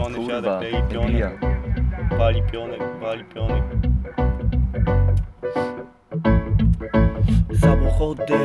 lipiony, Kurwa, siadek, lipiony. Pali pionek, pali pionek. Samochody,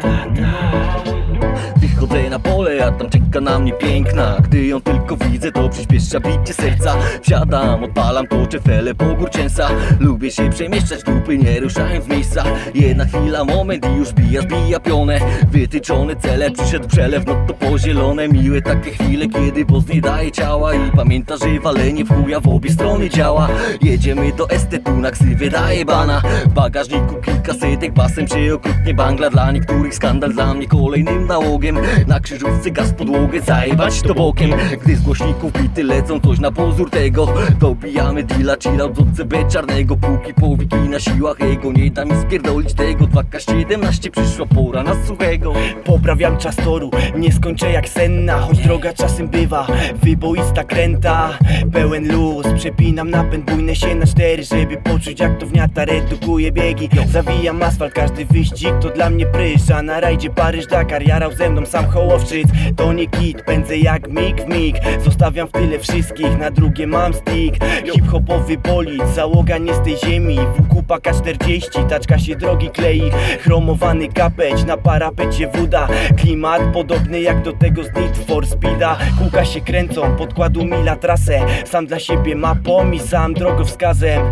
tata. Wychodzę na pole, a tam czeka na mnie piękna. Gdy ją tylko widzę, to przyspiesza bicie serca. Wsiadam, odpalam, toczę fele po górczęsa Lubię się przemieszczać, dupy nie ruszając z miejsca. Jedna chwila, moment i już bija, zbija pionę. Wytyczone cele, przyszedł przelew, no to pozielone. Miłe takie chwile, kiedy boss nie daje ciała. I pamięta, że walenie w chuja w obie strony działa. Jedziemy do estetu, na ksywie daje bana. W bagażniku kilka setek, basem czy okrutnie bangla. Dla niektórych skandal, dla mnie kolejnym nałogiem Na krzyżówce gaz podłogę, zajebać to bokiem. Gdy z głośników bity lecą coś na pozór tego Dobijamy deala, chillout z OCB czarnego. Póki powiki na siłach jego Nie da mi spierdolić tego. 2K17 przyszła pora na suchego. Poprawiam czas toru, nie skończę jak senna Choć droga czasem bywa. Wyboista kręta Pełen luz, przepinam napęd bujnę się na cztery Żeby poczuć jak to wniata, redukuję biegi. Zawijam asfalt, każdy wyścig to dla mnie prysz A na rajdzie Paryż, Dakar, jarał ze mną sam Hołowczyc. To nie kit, pędzę jak mig w mig. Zostawiam w tyle wszystkich, na drugie mam stick Hip-hopowy bolid, załoga nie z tej ziemi. WQPA K40, taczka się drogi klei. Chromowany kapeć, na parapecie woda Klimat podobny jak do tego z Need for Speeda. Kółka się kręcą, podkładu mila trasę. Sam dla siebie mapą i sam drogowskazem.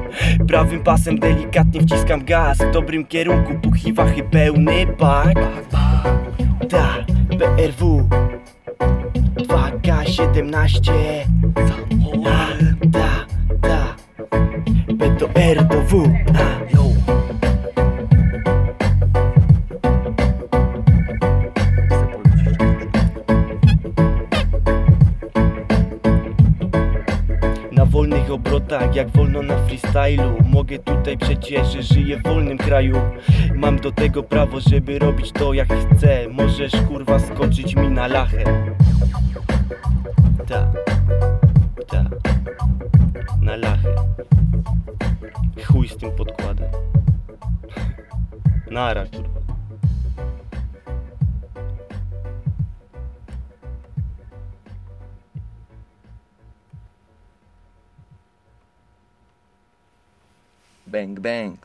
Prawym pasem delikatnie wciskam gaz. W dobrym kierunku, puchi wachy pełny Ta, BRW 2K17 A, ta, ta B to R to W. A, wolnych obrotach, jak wolno na freestylu. Mogę tutaj przecież, że żyję w wolnym kraju. Mam do tego prawo, żeby robić to jak chcę. Możesz kurwa skoczyć mi na lachę. Ta, ta, na lachę. Chuj z tym podkładem. Nara kurwa Bang bang